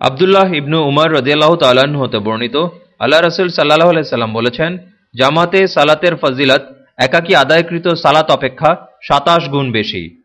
আবদুল্লাহ ইবনু উমর রদিয়াল্লাহ তাল্লাহ্ন হতে বর্ণিত, আল্লাহ রসুল সাল্লাহ আলাইসাল্লাম বলেছেন, জামাতে সালাতের ফজিলত একাকী আদায়কৃত সালাত অপেক্ষা সাতাশ গুণ বেশি।